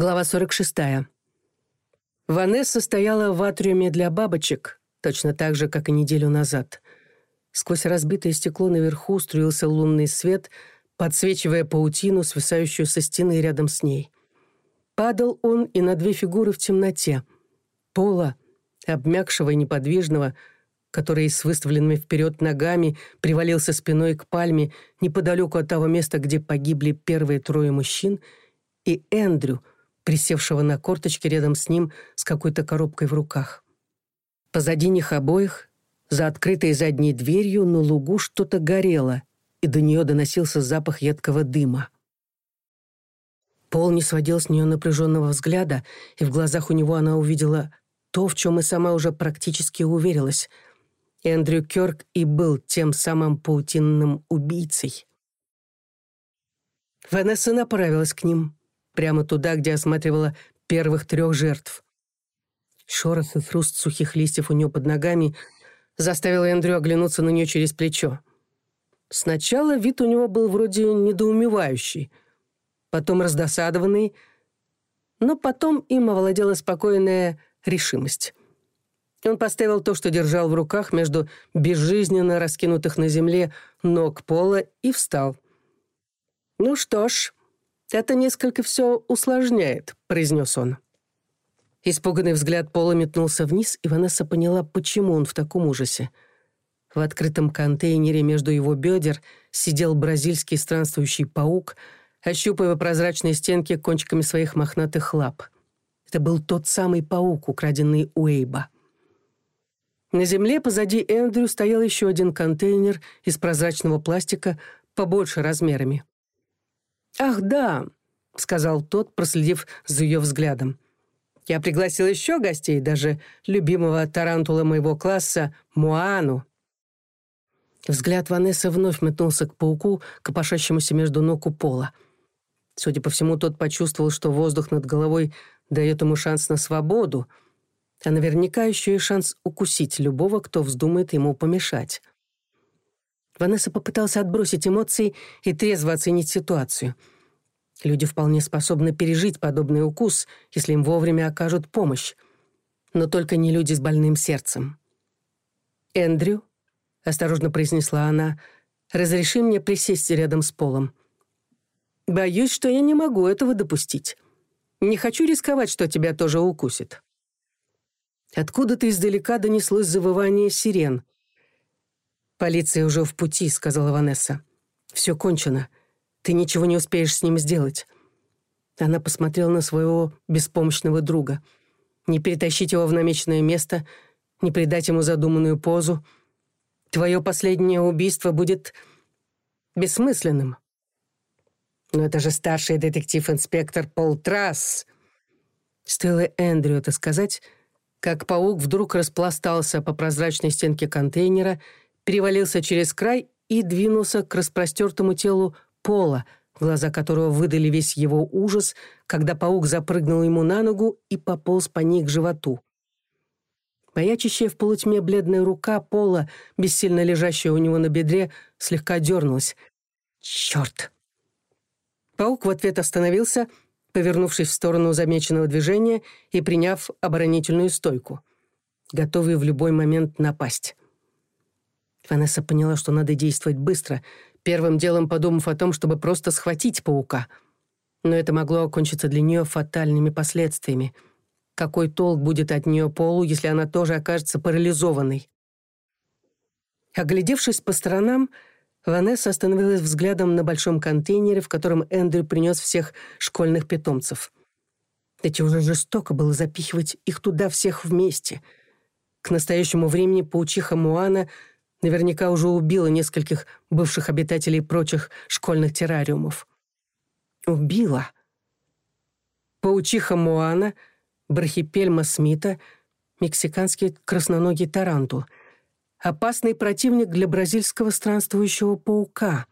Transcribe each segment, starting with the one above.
Глава 46. Ванесса стояла в атриуме для бабочек, точно так же, как и неделю назад. Сквозь разбитое стекло наверху струился лунный свет, подсвечивая паутину, свисающую со стены рядом с ней. Падал он и на две фигуры в темноте. Пола, обмякшего и неподвижного, который с выставленными вперед ногами привалился спиной к пальме неподалеку от того места, где погибли первые трое мужчин, и Эндрю — присевшего на корточке рядом с ним с какой-то коробкой в руках. Позади них обоих, за открытой задней дверью, на лугу что-то горело, и до нее доносился запах едкого дыма. Пол не сводил с нее напряженного взгляда, и в глазах у него она увидела то, в чем и сама уже практически уверилась. Эндрю Кёрк и был тем самым паутинным убийцей. Ванесса направилась к ним, прямо туда, где осматривала первых трех жертв. Шорох и хруст сухих листьев у нее под ногами заставил Эндрю оглянуться на нее через плечо. Сначала вид у него был вроде недоумевающий, потом раздосадованный, но потом им овладела спокойная решимость. Он поставил то, что держал в руках, между безжизненно раскинутых на земле ног пола и встал. «Ну что ж», «Это несколько все усложняет», — произнес он. Испуганный взгляд Пола метнулся вниз, и Ванесса поняла, почему он в таком ужасе. В открытом контейнере между его бедер сидел бразильский странствующий паук, ощупывая прозрачные стенки кончиками своих мохнатых лап. Это был тот самый паук, украденный у Эйба. На земле позади Эндрю стоял еще один контейнер из прозрачного пластика побольше размерами. «Ах, да», — сказал тот, проследив за ее взглядом. «Я пригласил еще гостей, даже любимого тарантула моего класса Муану». Взгляд Ванессы вновь метнулся к пауку, копошащемуся между ног у пола. Судя по всему, тот почувствовал, что воздух над головой дает ему шанс на свободу, а наверняка еще и шанс укусить любого, кто вздумает ему помешать. Ванесса попытался отбросить эмоции и трезво оценить ситуацию — Люди вполне способны пережить подобный укус, если им вовремя окажут помощь. Но только не люди с больным сердцем. «Эндрю», — осторожно произнесла она, — «разреши мне присесть рядом с Полом. Боюсь, что я не могу этого допустить. Не хочу рисковать, что тебя тоже укусит». Откуда-то издалека донеслось завывание сирен — «Полиция уже в пути», — сказала Ванесса. «Все кончено. Ты ничего не успеешь с ним сделать». Она посмотрела на своего беспомощного друга. «Не перетащить его в намеченное место, не придать ему задуманную позу. Твое последнее убийство будет бессмысленным». «Но это же старший детектив-инспектор Пол Трасс!» Стоило Эндрю это сказать, как паук вдруг распластался по прозрачной стенке контейнера, перевалился через край и двинулся к распростертому телу пола, глаза которого выдали весь его ужас, когда паук запрыгнул ему на ногу и пополз по ней к животу. Маячащая в полутьме бледная рука пола, бессильно лежащая у него на бедре, слегка дернулась. «Черт!» Паук в ответ остановился, повернувшись в сторону замеченного движения и приняв оборонительную стойку, готовый в любой момент напасть. Ванесса поняла, что надо действовать быстро, Первым делом подумав о том, чтобы просто схватить паука. Но это могло окончиться для нее фатальными последствиями. Какой толк будет от нее Полу, если она тоже окажется парализованной? Оглядевшись по сторонам, Ванесса остановилась взглядом на большом контейнере, в котором Эндрю принес всех школьных питомцев. Эти уже жестоко было запихивать их туда всех вместе. К настоящему времени паучиха Муана — наверняка уже убила нескольких бывших обитателей прочих школьных террариумов. Убила. Паучиха Моана, Брахипельма Смита, мексиканский красноногий тарантул. Опасный противник для бразильского странствующего паука.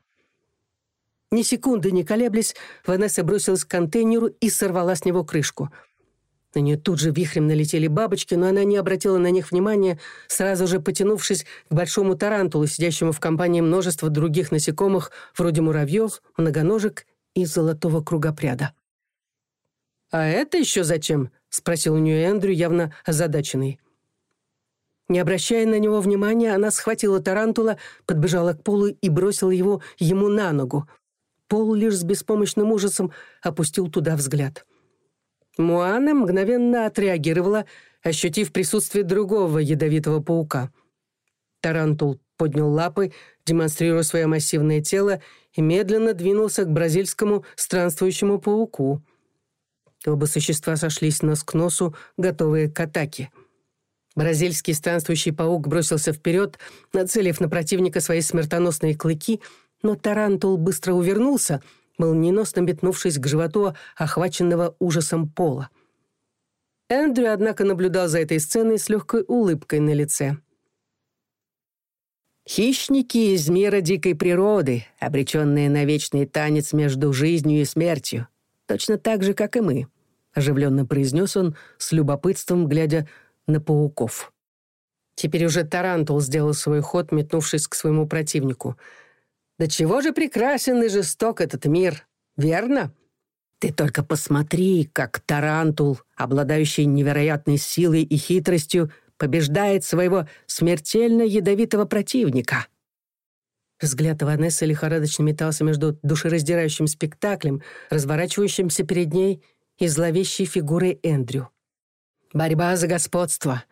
Ни секунды не колеблясь, Ванесса бросилась к контейнеру и сорвала с него крышку — на нее тут же вихрем налетели бабочки, но она не обратила на них внимания, сразу же потянувшись к большому тарантулу, сидящему в компании множества других насекомых, вроде муравьев, многоножек и золотого кругопряда. «А это еще зачем?» — спросил у нее Эндрю, явно озадаченный. Не обращая на него внимания, она схватила тарантула, подбежала к полу и бросила его ему Муана мгновенно отреагировала, ощутив присутствие другого ядовитого паука. Тарантул поднял лапы, демонстрируя свое массивное тело, и медленно двинулся к бразильскому странствующему пауку. Оба существа сошлись нос к носу, готовые к атаке. Бразильский странствующий паук бросился вперед, нацелив на противника свои смертоносные клыки, но Тарантул быстро увернулся — молниеносно метнувшись к животу, охваченного ужасом пола. Эндрю, однако, наблюдал за этой сценой с легкой улыбкой на лице. «Хищники из мира дикой природы, обреченные на вечный танец между жизнью и смертью, точно так же, как и мы», — оживленно произнес он, с любопытством глядя на пауков. Теперь уже тарантул сделал свой ход, метнувшись к своему противнику — «Да чего же прекрасен и жесток этот мир, верно?» Ты только посмотри, как Тарантул, обладающий невероятной силой и хитростью, побеждает своего смертельно ядовитого противника. Взгляд Ванессы лихорадочно метался между душераздирающим спектаклем, разворачивающимся перед ней, и зловещей фигурой Эндрю. «Борьба за господство,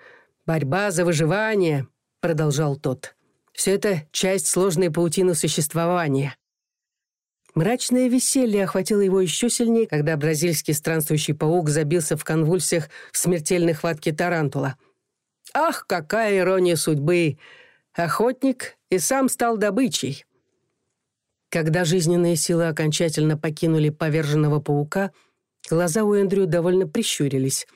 борьба за выживание», — продолжал тот. «Все это часть сложной паутины существования». Мрачное веселье охватило его еще сильнее, когда бразильский странствующий паук забился в конвульсиях в смертельной хватке тарантула — Ах, какая ирония судьбы! Охотник и сам стал добычей. Когда жизненные силы окончательно покинули поверженного паука, глаза у Эндрю довольно прищурились.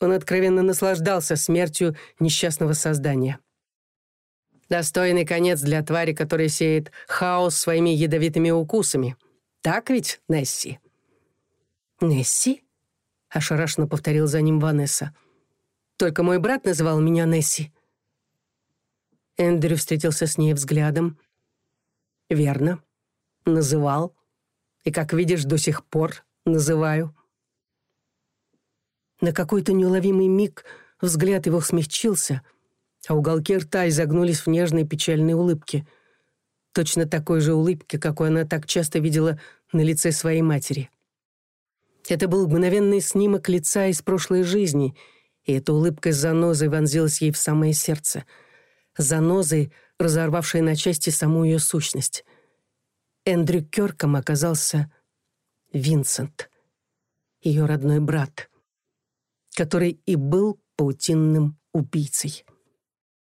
Он откровенно наслаждался смертью несчастного создания. Достойный конец для твари, которая сеет хаос своими ядовитыми укусами. Так ведь, Несси?» «Несси?» — ошарашенно повторил за ним Ванесса. «Только мой брат называл меня Несси». Эндрю встретился с ней взглядом. «Верно. Называл. И, как видишь, до сих пор называю». На какой-то неуловимый миг взгляд его смягчился — а уголки рта изогнулись в нежной печальной улыбке. Точно такой же улыбки, какой она так часто видела на лице своей матери. Это был мгновенный снимок лица из прошлой жизни, и эта улыбка с занозой вонзилась ей в самое сердце. Занозой, разорвавшей на части саму ее сущность. Эндрю Кёрком оказался Винсент, ее родной брат, который и был паутинным убийцей.